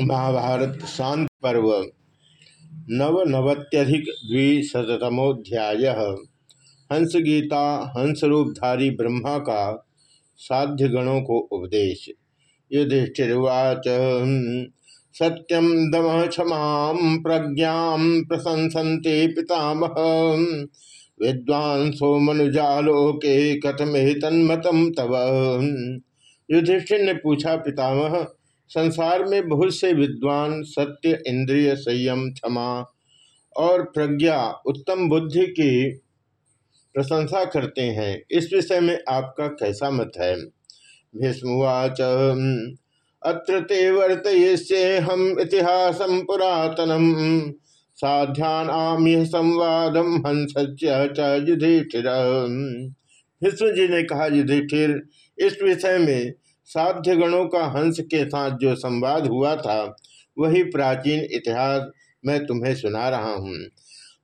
महाभारत शांति पर्व नवनवत्यधिक द्विशतमोध्याय हंस गीता हंसरूपधारी ब्रह्मा का साध्य गणों को उपदेश। युधिष्ठिर्वाच सत्यम दम क्षमा प्रज्ञा प्रशंसन्ते पितामह। विद्वांसो मनुजालोके कथमे तन्मतम तव युधिष्ठिर ने पूछा, पितामह संसार में बहुत से विद्वान सत्य, इंद्रिय, संयम, क्षमा और प्रज्ञा, उत्तम बुद्धि की प्रशंसा करते हैं। इस विषय में आपका कैसा मत है? भीष्मवाच, अत्र ते वर्तयिष्ये हम इतिहास पुरातनम। साध्यानाम्य संवादम हंस युधिष्ठिर भीष्म जी ने कहा, युधिष्ठिर, इस विषय में साध्य गणों का हंस के साथ जो संवाद हुआ था, वही प्राचीन इतिहास मैं तुम्हें सुना रहा हूँ।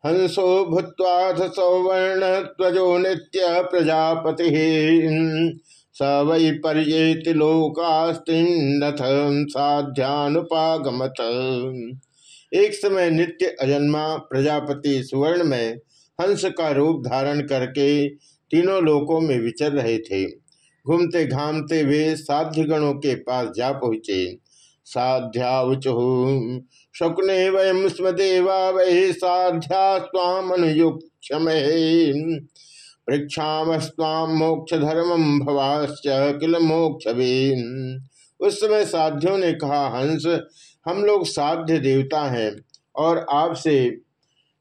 हंसो भूत्वाथ सौवर्ण त्वजो नित्य प्रजापति। स वै लोकास्तिन्नथ साध्यानुपागमत एक समय नित्य अजन्मा प्रजापति सुवर्ण में हंस का रूप धारण करके तीनों लोकों में विचर रहे थे। घूमते घामते वे साध्य गणों के पास जा पहुँचे। साध्यावचु शकुने वयम स्म देवा वही साध्या स्वाम अनुयुक्त पृक्षामस्वाम मोक्ष धर्मम भवाश्च किल मोक्ष उस समय साध्यों ने कहा, हंस, हम लोग साध्य देवता हैं और आपसे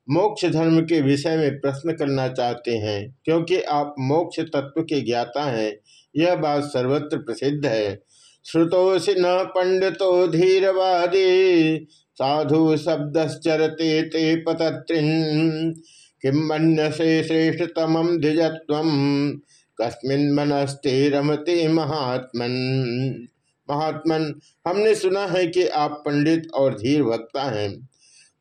मोक्ष धर्म के विषय में प्रश्न करना चाहते हैं, क्योंकि आप मोक्ष तत्व के ज्ञाता हैं। यह बात सर्वत्र प्रसिद्ध है। श्रुतोषि न पंडितो धीरवादी, साधु शब्दश्चरते ते पतत्रिन। किम मन से श्रेष्ठतम धिजत्व कस्मिन मनस्ते रमते महात्मन। महात्मन, हमने सुना है कि आप पंडित और धीर वक्ता हैं।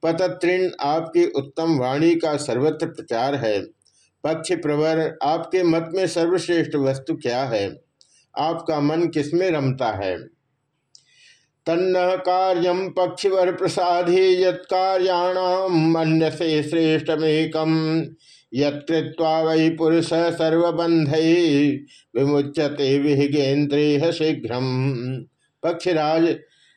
पतत्रिन आपकी उत्तम वाणी का सर्वत्र प्रचार है। पक्ष प्रवर, आपके मत में सर्वश्रेष्ठ वस्तु क्या है? आपका मन किसमें रमता है? तन्न कार्यम पक्षिवर प्रसादे यत्याणाम अन्य से श्रेष्ठमेकम यत्वा वै पुरुष सर्वबंध विमुच्यते विहिगेन्द्रिय शीघ्र पक्षराज,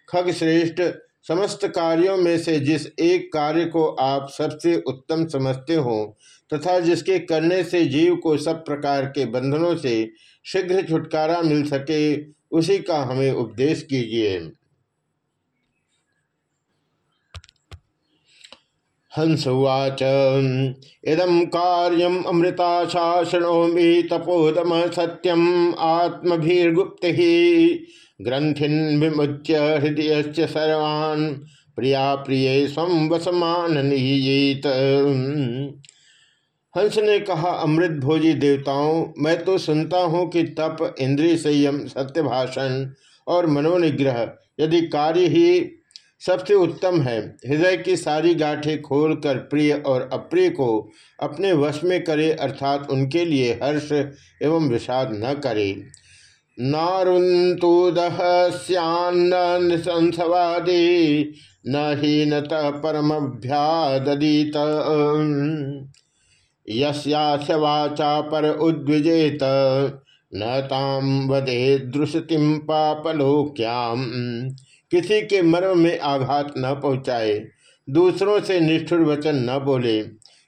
खगश्रेष्ठ, समस्त कार्यों में से जिस एक कार्य को आप सबसे उत्तम समझते हो तथा जिसके करने से जीव को सब प्रकार के बंधनों से शीघ्र छुटकारा मिल सके, उसी का हमें उपदेश कीजिए। हंसुवाच इदम कार्यम अमृता शासनोमी तपोदम सत्यम आत्मभीर्गुप्त ही ग्रंथिन विमुच्य हृदय सर्वान् प्रिया प्रिय स्व वसमान हंस ने कहा, अमृत भोजी देवताओं, मैं तो सुनता हूँ कि तप इंद्रिय संयम, सत्य भाषण और मनोनिग्रह यदि कार्य ही सबसे उत्तम है। हृदय की सारी गाठें खोलकर प्रिय और अप्रिय को अपने वश में करे, अर्थात उनके लिए हर्ष एवं विषाद न करे। नारुंतुदह संसवादी, न हीनत परमभ्यादीत यस्यास्य पर उद्विजेत न ताम वदे दृष्टिम पापलोक्याम। किसी के मर्म में आघात न पहुँचाए, दूसरों से निष्ठुर वचन न बोले,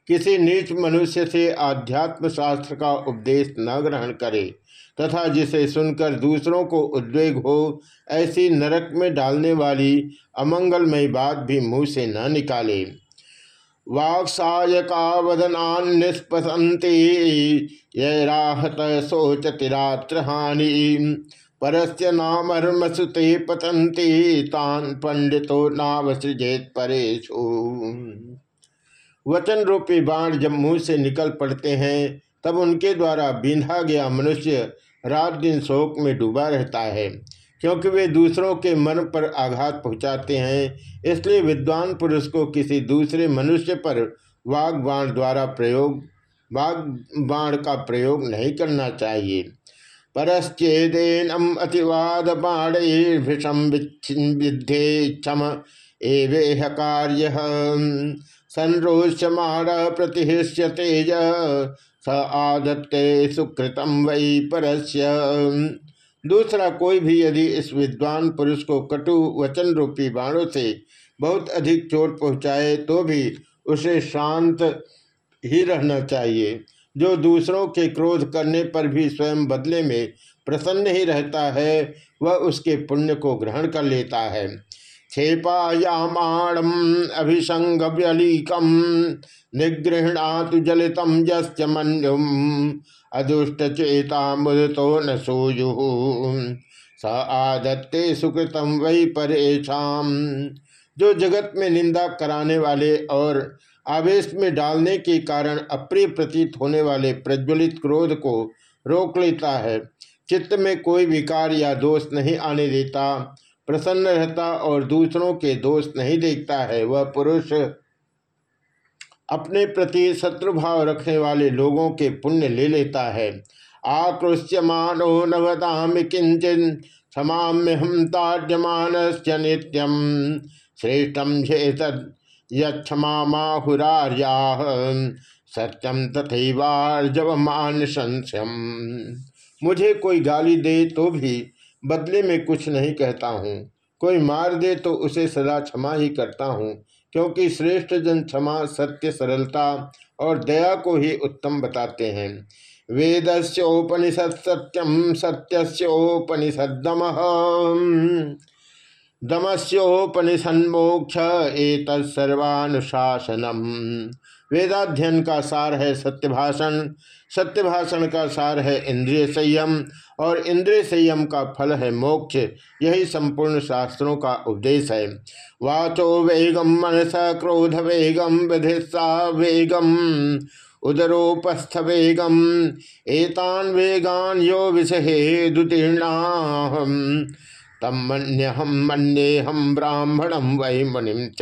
किसी नीच मनुष्य से आध्यात्म शास्त्र का उपदेश न ग्रहण करे, तथा जिसे सुनकर दूसरों को उद्वेग हो, ऐसी नरक में डालने वाली अमंगलमय बात भी मुँह से न निकाले। वाक्सायका वदनान निष्पसंती ये राहत सोचतिरात्र हानि परस्य नामर्म सुते पतंती तान पंडितो नावसृजेत परेशु वचन रूपी बाण जब मुँह से निकल पड़ते हैं, तब उनके द्वारा बींधा गया मनुष्य रात दिन शोक में डूबा रहता है। क्योंकि वे दूसरों के मन पर आघात पहुंचाते हैं, इसलिए विद्वान पुरुष को किसी दूसरे मनुष्य पर वाग बाण द्वारा प्रयोग वाग बाण का प्रयोग नहीं करना चाहिए। परश्चेदेनम अतिवाद बाणैर्भिषम विद्धे क्षम एवेह कार्य। संरोचमाण प्रतिष्य तेज स आदत्ते सुकृतम वै परस्य। दूसरा, कोई भी यदि इस विद्वान पुरुष को कटु वचन रूपी बाणों से बहुत अधिक चोट पहुँचाए तो भी उसे शांत ही रहना चाहिए। जो दूसरों के क्रोध करने पर भी स्वयं बदले में प्रसन्न ही रहता है, वह उसके पुण्य को ग्रहण कर लेता है। क्षेपायामाणम अभिसंग व्यलीकम निगृहणातु जलितम मन्युम। अदुष्ट चेता मुदतो न सोयु स आदत्ते सुकृतम वही परेशाम जो जगत में निंदा कराने वाले और आवेश में डालने के कारण अप्रिय प्रतीत होने वाले प्रज्वलित क्रोध को रोक लेता है, चित्त में कोई विकार या दोष नहीं आने देता, प्रसन्न रहता और दूसरों के दोष नहीं देखता है, वह पुरुष अपने प्रति शत्रुभाव रखने वाले लोगों के पुण्य ले लेता है। आकृष्य मानो नवदाम किंचन क्षमाम्य हम ताड्यमान नित्यम श्रेष्ठम झेत यक्षमा माहुरार्या सत्यम मान संशयम मुझे कोई गाली दे तो भी बदले में कुछ नहीं कहता हूँ। कोई मार दे तो उसे सदा क्षमा ही करता हूँ। क्योंकि श्रेष्ठ जन क्षमा सत्य, सरलता और दया को ही उत्तम बताते हैं। वेदस्योपनिषद सत्यम उपनिषद दम दमस्योपनिषन्मोक्ष एक सर्वानुशासनम। वेदाध्ययन का सार है सत्य भाषण सत्य भाषण का सार है इंद्रिय संयम, और इंद्रिय संयम का फल है मोक्ष। यही संपूर्ण शास्त्रों का उपदेश है। वाचो वेगम मनस क्रोध वेगम विधिस्सा वेगम, उदरोपस्थ वेगम, एतान वेगान यो विषहे दुतीर्णा तम मन्य हम मन्ये हम ब्राह्मणम वही मणिम च।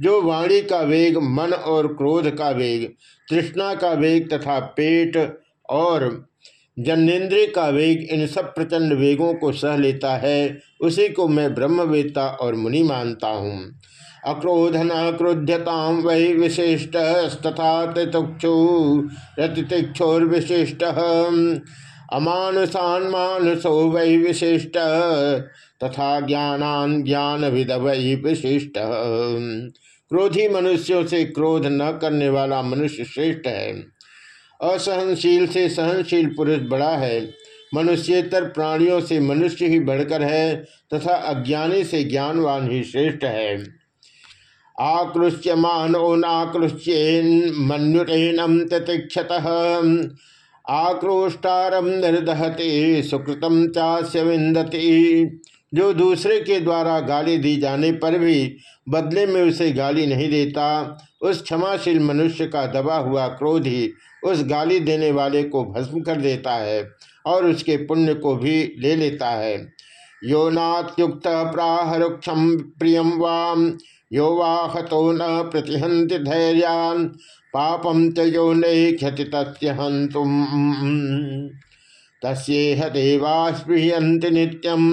जो वाणी का वेग, मन और क्रोध का वेग, तृष्णा का वेग तथा पेट और जन्नेन्द्रिय का वेग, इन सब प्रचंड वेगों को सह लेता है, उसी को मैं ब्रह्मवेत्ता और मुनि मानता हूँ। अक्रोधन क्रोध्यता वही विशिष्ट, तथा तिक्षु रतिक्षोर्विशिष्ट अमानुषान मानुषो वही विशिष्ट। तथा ज्ञानान ज्ञान विद वही विशिष्ट। क्रोधी मनुष्यों से क्रोध न करने वाला मनुष्य श्रेष्ठ है। असहनशील से सहनशील पुरुष बड़ा है। मनुष्यतर प्राणियों से मनुष्य ही बढ़कर है तथा अज्ञानी से ज्ञानवान ही श्रेष्ठ है। आकृष्य मानो नाकृष्येन मनुरेणम आक्रोष्टारम निर्दहते सुकृतम चास्य विंदती जो दूसरे के द्वारा गाली दी जाने पर भी बदले में उसे गाली नहीं देता, उस क्षमाशील मनुष्य का दबा हुआ क्रोध ही उस गाली देने वाले को भस्म कर देता है और उसके पुण्य को भी ले लेता है। यो नात्युक्त प्राहरुक्षम प्रियम वाम यो वाहतो न प्रतिहंति धैर्यान। पापम तयो नहीं क्षति तस्म तस्ेह देवास्पृहंत नित्यम।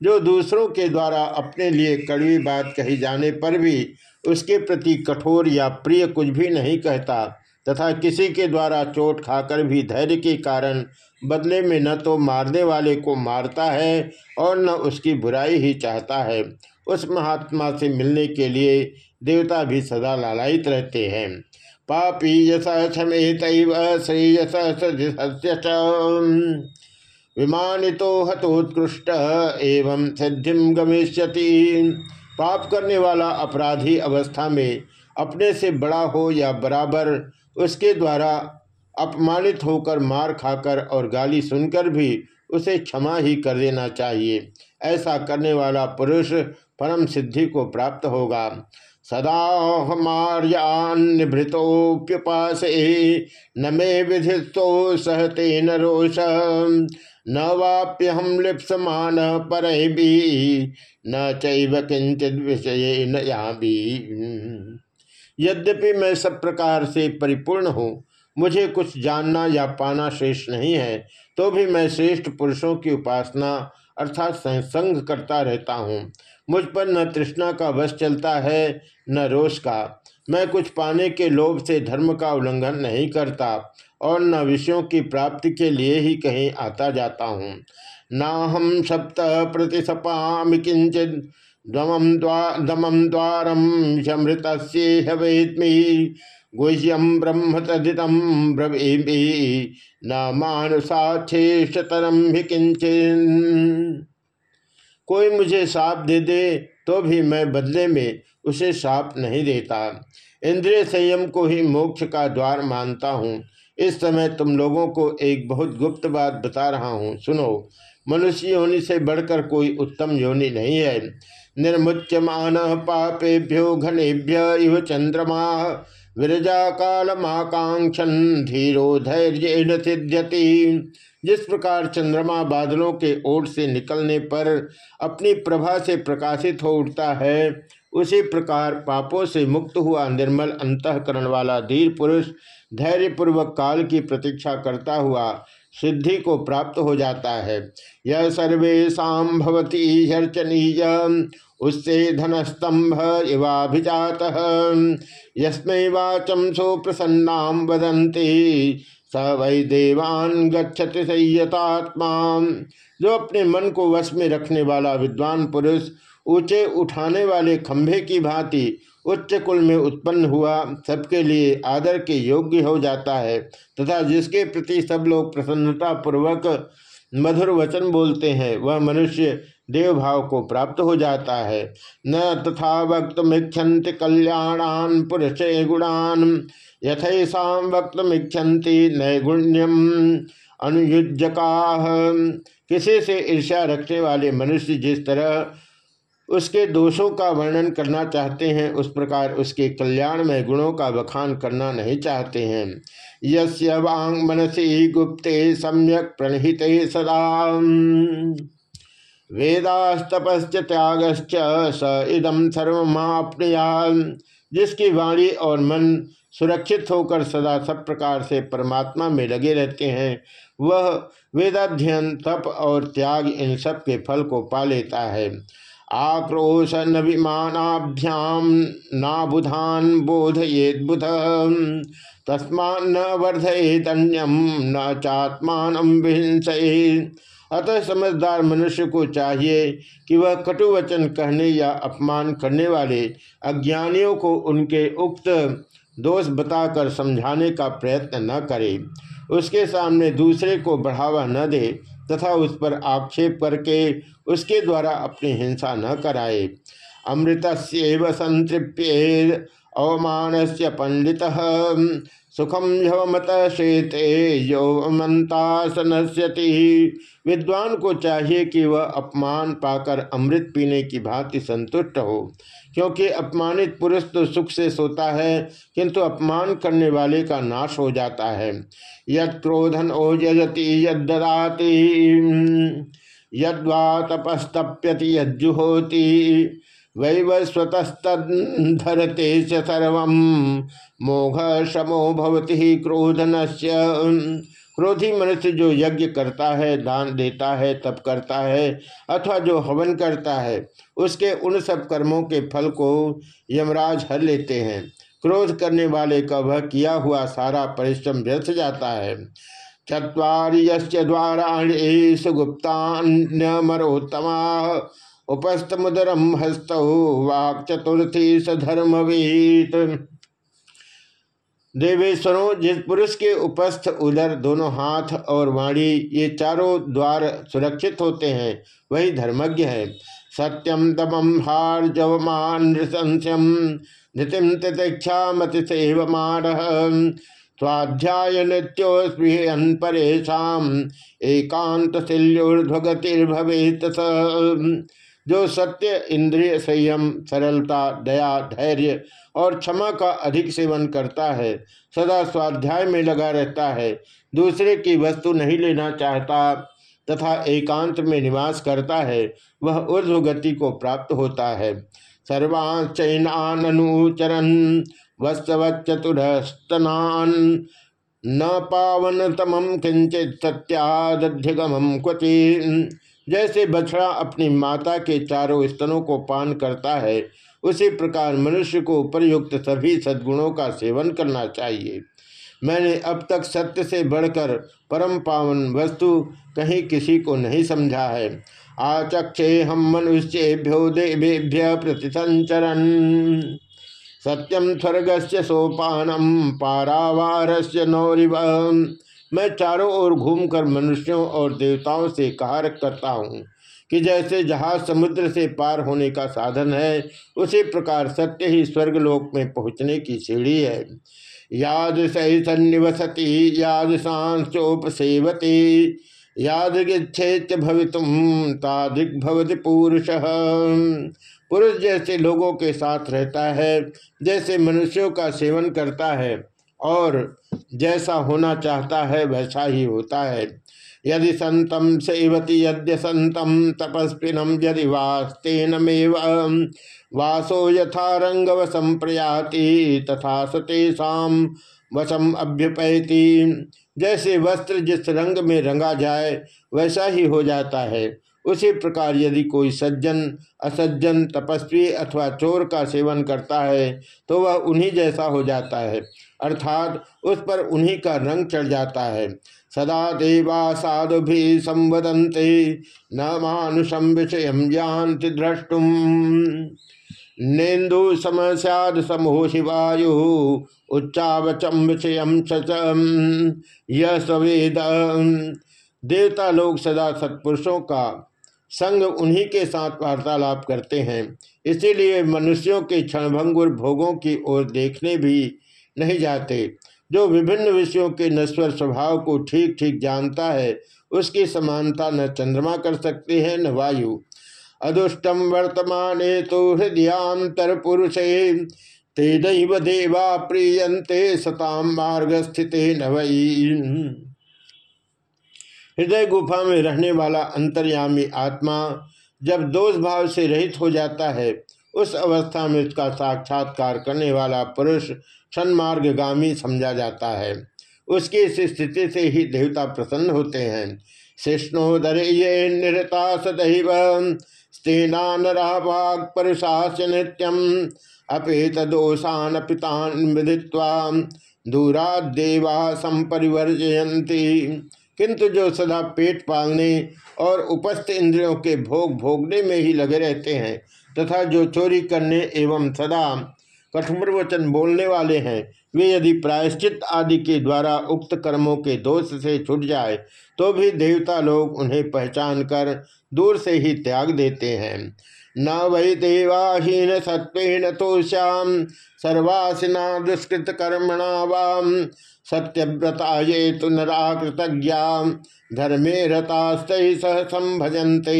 जो दूसरों के द्वारा अपने लिए कड़वी बात कही जाने पर भी उसके प्रति कठोर या प्रिय कुछ भी नहीं कहता, तथा किसी के द्वारा चोट खाकर भी धैर्य के कारण बदले में न तो मारने वाले को मारता है और न उसकी बुराई ही चाहता है। उस महात्मा से मिलने के लिए देवता भी सदा लालायित रहते हैं। पापी यश क्षमेत श्रेयस विमानितो हतोत्कृष्ट एवं सिद्धि गमिष्यति। पाप करने वाला अपराधी अवस्था में अपने से बड़ा हो या बराबर, उसके द्वारा अपमानित होकर मार खाकर और गाली सुनकर भी उसे क्षमा ही कर देना चाहिए। ऐसा करने वाला पुरुष परम सिद्धि को प्राप्त होगा। सदा हमार्यान्निभृतोप्यपास न मे विधिस्तो सहते न रोष, न वाप्य हम लिप्समान पर भी न चैव किंचित विषय न भी यद्यपि मैं सब प्रकार से परिपूर्ण हूँ, मुझे कुछ जानना या पाना शेष नहीं है तो भी मैं श्रेष्ठ पुरुषों की उपासना अर्थात संग करता रहता हूँ। मुझ पर न तृष्णा का वश चलता है, न रोष का। मैं कुछ पाने के लोभ से धर्म का उल्लंघन नहीं करता और न विषयों की प्राप्ति के लिए ही कहीं आता जाता हूँ। न हम सप्त प्रतिसपामि किंचित दमम द्वार दमम द्वारम समृत वेदमी गुह्यम ब्रह्म तदितम ब्रवीमि न मानुषाक्षेषतरम भी किंचन कोई मुझे साप दे दे तो भी मैं बदले में उसे साप नहीं देता। इंद्रिय संयम को ही मोक्ष का द्वार मानता हूँ। इस समय तुम लोगों को एक बहुत गुप्त बात बता रहा हूँ। सुनो मनुष्य योनि से बढ़कर कोई उत्तम योनि नहीं है। निर्मुच्यमान पापेभ्यो घनेभ्य इव चंद्रमा। विरजा कालमाकांक्षन धीरो धैर्य सिद्ध्यति। जिस प्रकार चंद्रमा बादलों के ओट से निकलने पर अपनी प्रभा से प्रकाशित हो उठता है, उसी प्रकार पापों से मुक्त हुआ निर्मल अंतकरण वाला धीर पुरुष धैर्यपूर्वक काल की प्रतीक्षा करता हुआ सिद्धि को प्राप्त हो जाता है। यह सर्वेशा भवती हर्चनीय उससे धनस्तंभ इवाभिजात। यस्मै वाचम सो वदंती स वै देवान गच्छति संयतात्मा जो अपने मन को वश में रखने वाला विद्वान पुरुष ऊँचे उठाने वाले खंभे की भांति उच्च कुल में उत्पन्न हुआ, सबके लिए आदर के योग्य हो जाता है तथा जिसके प्रति सब लोग प्रसन्नता पूर्वक मधुर वचन बोलते हैं, वह मनुष्य देव भाव को प्राप्त हो जाता है। न तथा वक्त मिक्षंत कल्याणान पुरुष गुणान। यथेषा मिक्षंति नैगुण्यम अनुयुजका किसी से ईर्ष्या रखने वाले मनुष्य जिस तरह उसके दोषों का वर्णन करना चाहते हैं, उस प्रकार उसके कल्याण में गुणों का बखान करना नहीं चाहते हैं। यस्य वांग मनसी गुप्ते सम्यक प्रणहित सदा। वेदास्तपश्च त्यागश्च स इदम सर्वमाप्नुया जिसकी वाणी और मन सुरक्षित होकर सदा सब प्रकार से परमात्मा में लगे रहते हैं। वह वेदाध्ययन, तप और त्याग इन सब के फल को पा लेता है। आक्रोश न विमानाभ्याम नाबुधान बोधयेद बुध तस्मा न वर्धयेतन्यम न चात्मान अतः समझदार मनुष्य को चाहिए कि वह कटुवचन कहने या अपमान करने वाले अज्ञानियों को उनके उक्त दोष बताकर समझाने का प्रयत्न न करे। उसके सामने दूसरे को बढ़ावा न दे तथा उस पर आक्षेप करके उसके द्वारा अपनी हिंसा न कराए। अमृत से संतृप्य अवमान से पंडित सुखम झवमत शेते यो मंतासनस्यति विद्वान को चाहिए कि वह अपमान पाकर अमृत पीने की भांति संतुष्ट हो। क्योंकि अपमानित पुरुष तो सुख से सोता है, किंतु अपमान करने वाले का नाश हो जाता है। यद क्रोधन ओजयति यदाति यद्वा तपस्तप्यति यज्जुहोति वैव स्वतस्तरते सर्व मोघ शमो भवती क्रोधन क्रोधी मनुष्य जो यज्ञ करता है, दान देता है, तप करता है, अथवा जो हवन करता है, उसके उन सब कर्मों के फल को यमराज हर लेते हैं। क्रोध करने वाले का वह किया हुआ सारा परिश्रम व्यर्थ जाता है। चुरी द्वाराणी सुगुप्तान्यमरोत्तमा उपस्थ मुदरम हस्त वाक चतुर्थी सधर्मवीत देवेश्वरों, जिस पुरुष के उपस्थ उदर दोनों हाथ और वाणी, ये चारों द्वार सुरक्षित होते हैं, वही धर्मज्ञ है। सत्यम दमम हार जवमान नृशंस्यम धृतिम तितिक्षा मति सेवमान स्वाध्याय नृत्योस्पृहन परेशान एकांत शिल्योर्ध्वगतिर्भवेत जो सत्य, इंद्रिय संयम, सरलता, दया, धैर्य और क्षमा का अधिक सेवन करता है, सदा स्वाध्याय में लगा रहता है, दूसरे की वस्तु नहीं लेना चाहता तथा एकांत में निवास करता है, वह ऊर्ध्व गति को प्राप्त होता है। सर्वाचैनानुचरन वस्तवचतुरस्तनान न पावन तमम किंचित सत्यादध्यगम क्वचि जैसे बछड़ा अपनी माता के चारों स्तनों को पान करता है उसी प्रकार मनुष्य को उपरयुक्त सभी सद्गुणों का सेवन करना चाहिए। मैंने अब तक सत्य से बढ़कर परम पावन वस्तु कहीं किसी को नहीं समझा है। आचक्षे हम मनुष्येभ्यो देवेभ्य प्रतिसंचरण सत्यम स्वर्ग से सोपानम पारावार से नौरिव। मैं चारों ओर घूमकर मनुष्यों और देवताओं से कहा करता हूँ। कि जैसे जहाज़ समुद्र से पार होने का साधन है, उसी प्रकार सत्य ही स्वर्गलोक में पहुँचने की सीढ़ी है। याद सही सन्निवसती, याद सांसोपसेवती याद गिच्छेत भवितुम भवति पुरुष। पुरुष जैसे लोगों के साथ रहता है, जैसे मनुष्यों का सेवन करता है, और जैसा होना चाहता है, वैसा ही होता है। यदि संतम सेवती, यद्य संतम तपस्विनम यदि वास्तेनमेव वासो यथा रंगवसम प्रयाति तथा सतेषा वशम अभ्युपैति। जैसे वस्त्र जिस रंग में रंगा जाए, वैसा ही हो जाता है। उसी प्रकार यदि कोई सज्जन, असज्जन, तपस्वी अथवा चोर का सेवन करता है तो वह उन्हीं जैसा हो जाता है। अर्थात उस पर उन्हीं का रंग चढ़ जाता है। सदा देवा साधु भी संवदंते न मानुषम विषय जानति द्रष्टुम नेन्दु समस्याद समूह शिवायु उच्चावचम विषय यह सवेद देवता लोग सदा सत्पुरुषों का संग उन्हीं के साथ वार्तालाप करते हैं। इसीलिए मनुष्यों के क्षणभंगुर भोगों की ओर देखने भी नहीं जाते। जो विभिन्न विषयों के नश्वर स्वभाव को ठीक ठीक जानता है, उसकी समानता न चंद्रमा कर सकते हैं, न वायु। अदुष्टम वर्तमान तो हृदयांतर पुरुषे, ते दैव देवा प्रियंते सताम मार्ग स्थित हृदय गुफा में रहने वाला अंतर्यामी आत्मा जब दोष भाव से रहित हो जाता है उस अवस्था में उसका साक्षात्कार करने वाला पुरुष सन्मार्गामी समझा जाता है। उसकी इस स्थिति से ही देवता प्रसन्न होते हैं। शिष्णोदर ये निरता सदैव स्तेनानराग परुषास्य नित्यम, अपेत दोषान पितान विदित्वा दूरा देवा संपरिवर्जयंती किंतु जो सदा पेट पालने और उपस्थ इंद्रियों के भोग भोगने में ही लगे रहते हैं तथा जो चोरी करने एवं सदा कठोर वचन बोलने वाले हैं, वे यदि प्रायश्चित आदि के द्वारा उक्त कर्मों के दोष से छुट जाए तो भी देवता लोग उन्हें पहचान कर दूर से ही त्याग देते हैं। न वै देवाहीन सत्वेन तो श्याम सर्वासिना दुष्कृत कर्मणा वाम सत्यव्रता ये तो नराकृतज्ञा धर्मे रतास्त सह संभजनते।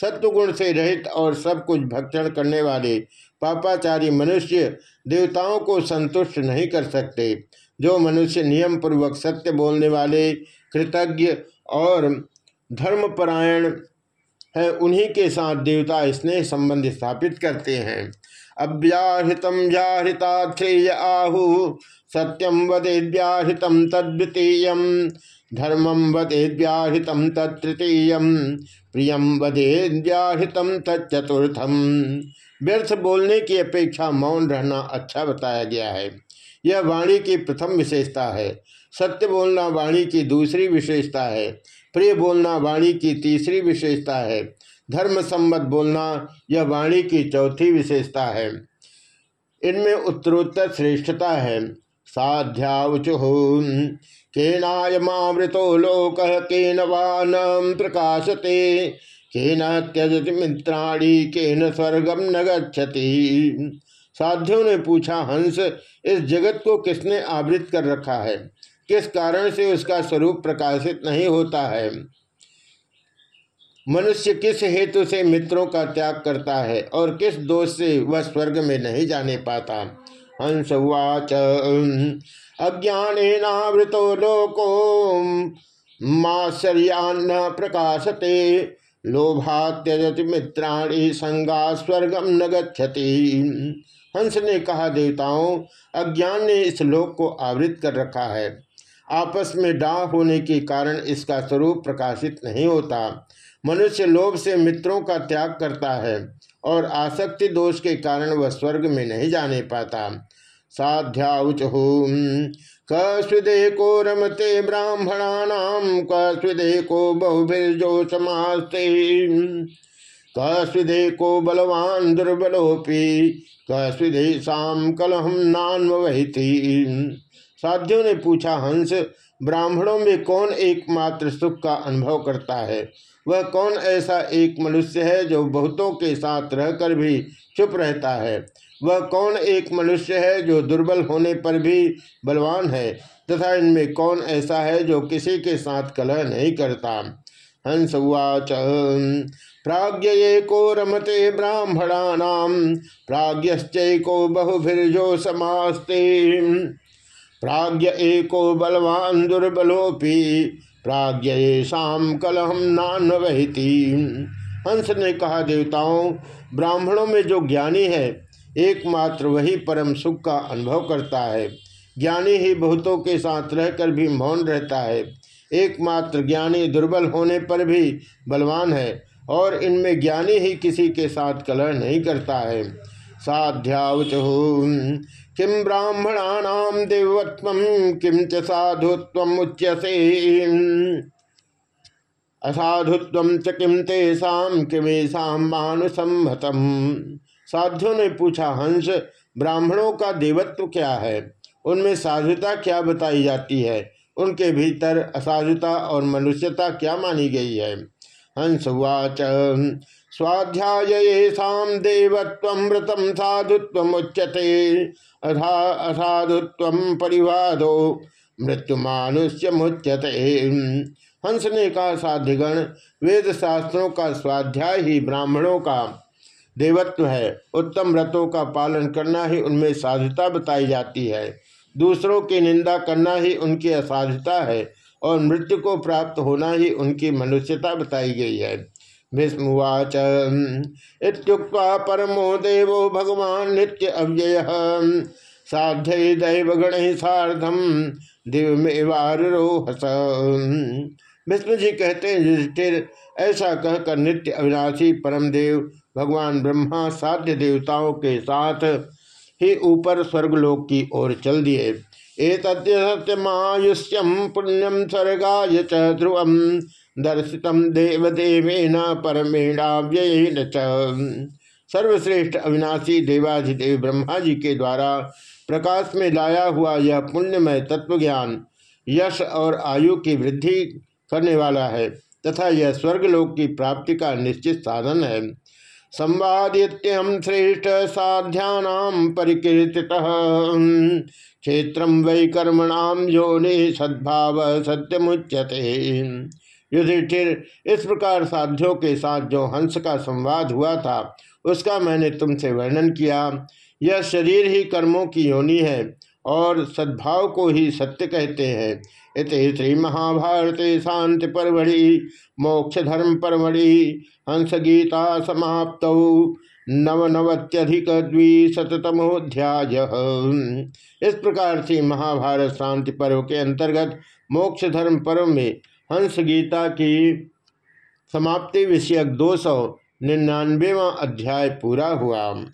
सत्वगुण से रहित और सब कुछ भक्षण करने वाले पापाचारी मनुष्य देवताओं को संतुष्ट नहीं कर सकते। जो मनुष्य नियम पूर्वक सत्य बोलने वाले, कृतज्ञ और धर्मपरायण है, उन्हीं के साथ देवता स्नेह संबंध स्थापित करते हैं। अव्याहृतम जाहृताथ्रेय आहु। सत्यम वदेद्याहृतम तद्वितीय धर्मम वदेद्याहृतम तृतीय प्रियम वदेद्याहृतम तत्चतुर्थम व्यर्थ बोलने की अपेक्षा मौन रहना अच्छा बताया गया है। यह वाणी की प्रथम विशेषता है। सत्य बोलना वाणी की दूसरी विशेषता है। प्रिय बोलना वाणी की तीसरी विशेषता है। धर्म सम्मत बोलना यह वाणी की चौथी विशेषता है। इनमें उत्तरोत्तर श्रेष्ठता है। साध्यावचु केनायमावृतो लोक केन वान प्रकाशते, केन त्यजति मित्राणी केन स्वर्गम न गच्छति। साध्यों ने पूछा, हंस, इस जगत को किसने आवृत कर रखा है? किस कारण से उसका स्वरूप प्रकाशित नहीं होता है? मनुष्य किस हेतु से मित्रों का त्याग करता है और किस दोष से वह स्वर्ग में नहीं जाने पाता? हंस उवाच अज्ञानेनावृतो लोको माश्चर्यान्न प्रकाशते लोभा त्यजति मित्राणी संगा स्वर्गम न गच्छति। हंस ने कहा, देवताओं, अज्ञान ने इस लोक को आवृत कर रखा है। आपस में डाह होने के कारण इसका स्वरूप प्रकाशित नहीं होता। मनुष्य लोभ से मित्रों का त्याग करता है और आसक्ति दोष के कारण वह स्वर्ग में नहीं जाने पाता। साध्याउचहु कस्विदे को रमते ब्राह्मणानाम कस्विदे को बहुभिर्जो समास्ते, कस्विदे को बलवान दुर्बलोपी, कस्विदे शाम कलहम नान्व वही साध्यों ने पूछा, हंस, ब्राह्मणों में कौन एकमात्र सुख का अनुभव करता है? वह कौन ऐसा एक मनुष्य है जो बहुतों के साथ रहकर भी चुप रहता है? वह कौन एक मनुष्य है जो दुर्बल होने पर भी बलवान है? तथा इनमें कौन ऐसा है जो किसी के साथ कलह नहीं करता? हंस उवाच प्राज्ञ को रमते ब्राह्मणानाम प्राज्ञश्चैको बहुभिर्जो समास्ते। प्राज्ञ एको बलवान दुर्बलोपी प्राज्ञ कलहम नान वहती हंस ने कहा, देवताओं, ब्राह्मणों में जो ज्ञानी है, एकमात्र वही परम सुख का अनुभव करता है। ज्ञानी ही बहुतों के साथ रहकर भी मौन रहता है। एकमात्र ज्ञानी दुर्बल होने पर भी बलवान है, और इनमें ज्ञानी ही किसी के साथ कलह नहीं करता है। साध्यावचु किम ब्राह्मणानाम देवत्व किम च साधुत्व उच्यसे। असाधुत्व च किम तेषा किमेशा मानुसंहतम साधुओं ने पूछा, हंस, ब्राह्मणों का देवत्व क्या है? उनमें साधुता क्या बताई जाती है? उनके भीतर असाधुता और मनुष्यता क्या मानी गई है? हंस, वाच स्वाध्याय देवत्व व्रतम साधुत्व उच्यते। असाधुत्व परिवादो मृत्यु मानुष्य मुच्यते हंस ने कहा साध्यगण वेद शास्त्रों का स्वाध्याय ही ब्राह्मणों का देवत्व है। उत्तम व्रतों का पालन करना ही उनमें साधुता बताई जाती है। दूसरों की निंदा करना ही उनकी असाधुता है और मृत्यु को प्राप्त होना ही उनकी मनुष्यता बताई गई है। भीष्मवाच इत्युक्त्वा परमो देवो भगवान नित्य अव्यय। साध्य दैव गण साधम दिव्यमेवारोहस भीष्म जी कहते हैं, युधिष्ठिर, ऐसा कहकर नित्य अविनाशी परम देव भगवान ब्रह्मा साध्य देवताओं के साथ ही ऊपर स्वर्गलोक की ओर चल दिए। सत्यमायुष्यम पुण्यम स्वर्गाय च ध्रुवम। दर्शित देवदेवेन परमेणाव्ययन च। सर्वश्रेष्ठ अविनाशी देवाधिदेव ब्रह्मा जी के द्वारा प्रकाश में लाया हुआ यह पुण्यमय तत्वज्ञान यश और आयु की वृद्धि करने वाला है तथा यह स्वर्गलोक की प्राप्ति का निश्चित साधन है। संवादित्यम श्रेष्ठ साध्यानाम परिकीर्ति क्षेत्र वै कर्मणाम योनि सद्भाव सत्यमुच्यते। युधिष्ठिर, इस प्रकार साध्यों के साथ जो हंस का संवाद हुआ था, उसका मैंने तुमसे वर्णन किया। यह शरीर ही कर्मों की योनि है और सद्भाव को ही सत्य कहते हैं। इत श्री महाभारते शांति परवड़ी मोक्ष धर्म परवड़ी हंस गीता समाप्त। नवनवत्यधिक द्विशतमोध्याय इस प्रकार से महाभारत शांति पर्व के अंतर्गत मोक्ष धर्म पर्व में हंस गीता की समाप्ति विषयक दो सौ निन्यानवेवा अध्याय पूरा हुआ।